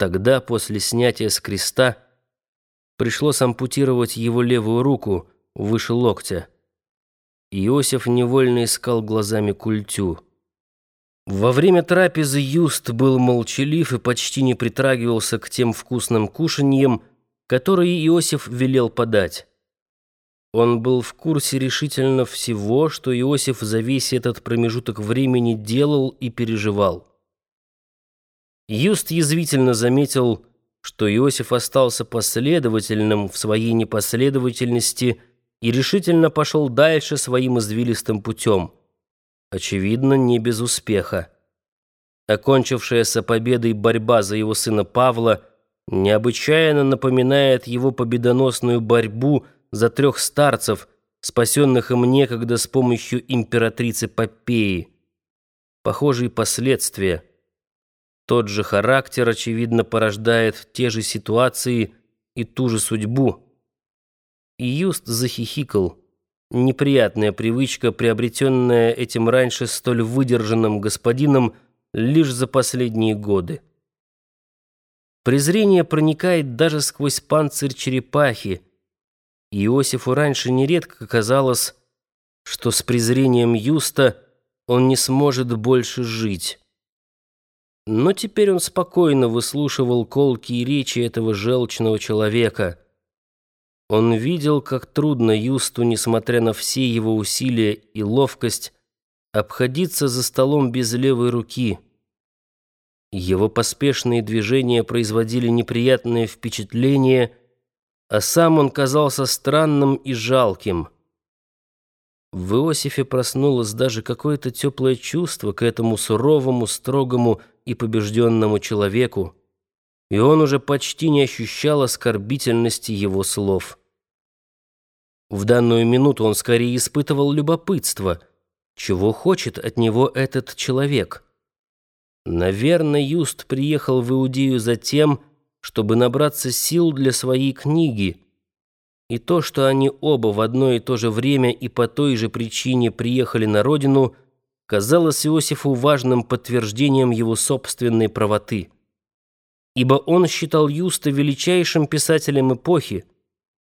Тогда, после снятия с креста, пришлось ампутировать его левую руку выше локтя. Иосиф невольно искал глазами культю. Во время трапезы Юст был молчалив и почти не притрагивался к тем вкусным кушаньям, которые Иосиф велел подать. Он был в курсе решительно всего, что Иосиф за весь этот промежуток времени делал и переживал. Юст язвительно заметил, что Иосиф остался последовательным в своей непоследовательности и решительно пошел дальше своим извилистым путем. Очевидно, не без успеха. Окончившаяся победой борьба за его сына Павла необычайно напоминает его победоносную борьбу за трех старцев, спасенных им некогда с помощью императрицы Попеи. Похожие последствия – тот же характер, очевидно, порождает те же ситуации и ту же судьбу. И Юст захихикал. Неприятная привычка, приобретенная этим раньше столь выдержанным господином лишь за последние годы. Презрение проникает даже сквозь панцирь черепахи. Иосифу раньше нередко казалось, что с презрением Юста он не сможет больше жить. Но теперь он спокойно выслушивал колкие речи этого желчного человека. Он видел, как трудно Юсту, несмотря на все его усилия и ловкость, обходиться за столом без левой руки. Его поспешные движения производили неприятное впечатление, а сам он казался странным и жалким. В Иосифе проснулось даже какое-то теплое чувство к этому суровому, строгому и побежденному человеку, и он уже почти не ощущал оскорбительности его слов. В данную минуту он скорее испытывал любопытство, чего хочет от него этот человек. Наверное, Юст приехал в Иудею за тем, чтобы набраться сил для своей книги, и то, что они оба в одно и то же время и по той же причине приехали на родину – казалось Иосифу важным подтверждением его собственной правоты. Ибо он считал Юста величайшим писателем эпохи,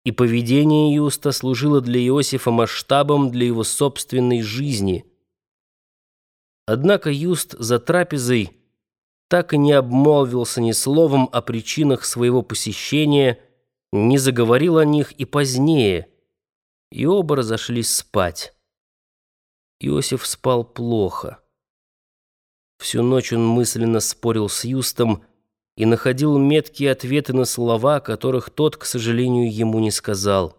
и поведение Юста служило для Иосифа масштабом для его собственной жизни. Однако Юст за трапезой так и не обмолвился ни словом о причинах своего посещения, не заговорил о них и позднее, и оба разошлись спать. Иосиф спал плохо. Всю ночь он мысленно спорил с Юстом и находил меткие ответы на слова, которых тот, к сожалению, ему не сказал.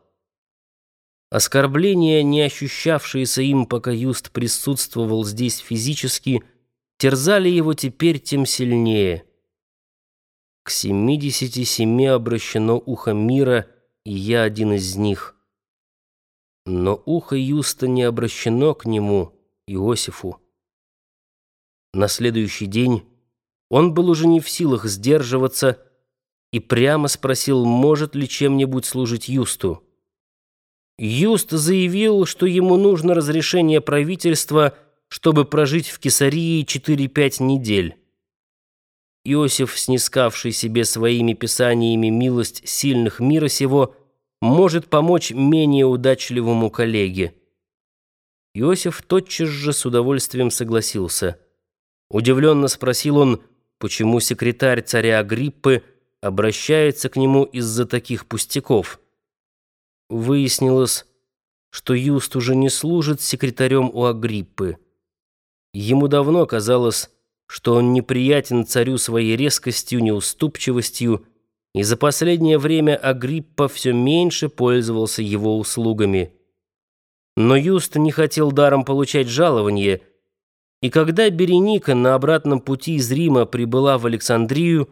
Оскорбления, не ощущавшиеся им, пока Юст присутствовал здесь физически, терзали его теперь тем сильнее. К семидесяти семи обращено ухо мира, и я один из них — но ухо Юста не обращено к нему, Иосифу. На следующий день он был уже не в силах сдерживаться и прямо спросил, может ли чем-нибудь служить Юсту. Юст заявил, что ему нужно разрешение правительства, чтобы прожить в Кесарии 4-5 недель. Иосиф, снискавший себе своими писаниями милость сильных мира сего, может помочь менее удачливому коллеге. Иосиф тотчас же с удовольствием согласился. Удивленно спросил он, почему секретарь царя Агриппы обращается к нему из-за таких пустяков. Выяснилось, что Юст уже не служит секретарем у Агриппы. Ему давно казалось, что он неприятен царю своей резкостью, неуступчивостью и за последнее время Агриппа все меньше пользовался его услугами. Но Юст не хотел даром получать жалование, и когда Береника на обратном пути из Рима прибыла в Александрию,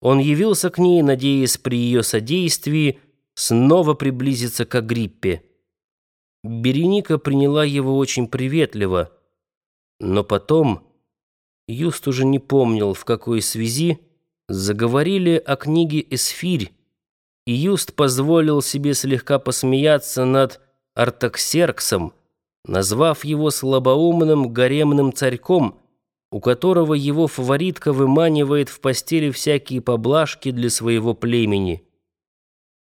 он явился к ней, надеясь при ее содействии снова приблизиться к Агриппе. Береника приняла его очень приветливо, но потом Юст уже не помнил, в какой связи, заговорили о книге «Эсфирь», и Юст позволил себе слегка посмеяться над Артаксерксом, назвав его слабоумным гаремным царьком, у которого его фаворитка выманивает в постели всякие поблажки для своего племени.